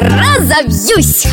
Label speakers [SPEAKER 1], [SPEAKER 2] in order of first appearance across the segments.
[SPEAKER 1] разобьюсь.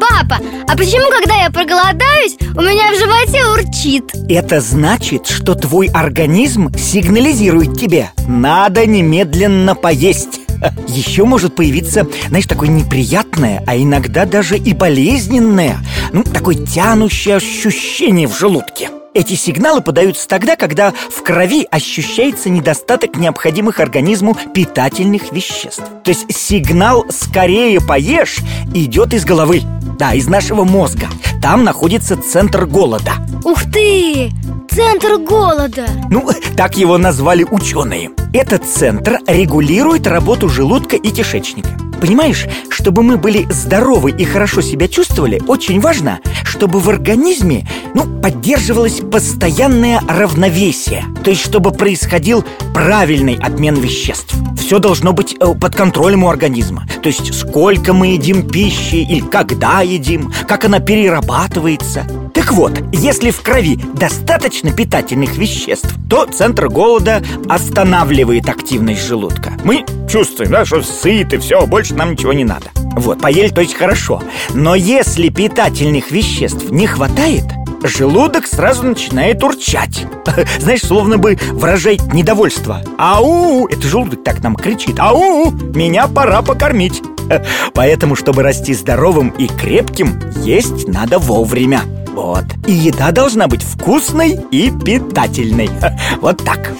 [SPEAKER 1] Папа, а почему, когда я проголодаюсь, у меня в животе урчит?
[SPEAKER 2] Это значит, что твой организм сигнализирует тебе. Надо немедленно поесть. Еще может появиться, знаешь, такое неприятное, а иногда даже и болезненное. Ну, такое тянущее ощущение в желудке эти сигналы подаются тогда, когда в крови ощущается недостаток необходимых организму питательных веществ. То есть сигнал «скорее поешь» идет из головы, да, из нашего мозга. Там находится центр голода.
[SPEAKER 1] Ух ты! Центр голода
[SPEAKER 2] Ну, так его назвали ученые Этот центр регулирует работу желудка и кишечника Понимаешь, чтобы мы были здоровы и хорошо себя чувствовали, очень важно, чтобы в организме, ну, поддерживалось постоянное равновесие. То есть, чтобы происходил правильный обмен веществ. Все должно быть э, под контролем у организма. То есть, сколько мы едим пищи или когда едим, как она перерабатывается. Так вот, если в крови достаточно питательных веществ, то центр голода останавливает активность желудка. Мы чувствуем, да, что сыты, все, больше нам ничего не надо. Вот, поели, то есть хорошо. Но если питательных веществ не хватает, желудок сразу начинает урчать Знаешь, словно бы выражает недовольство Ау! Это желудок так нам кричит Ау! Меня пора покормить Поэтому, чтобы расти здоровым и крепким, есть надо вовремя вот. И еда должна быть вкусной и питательной. Вот так.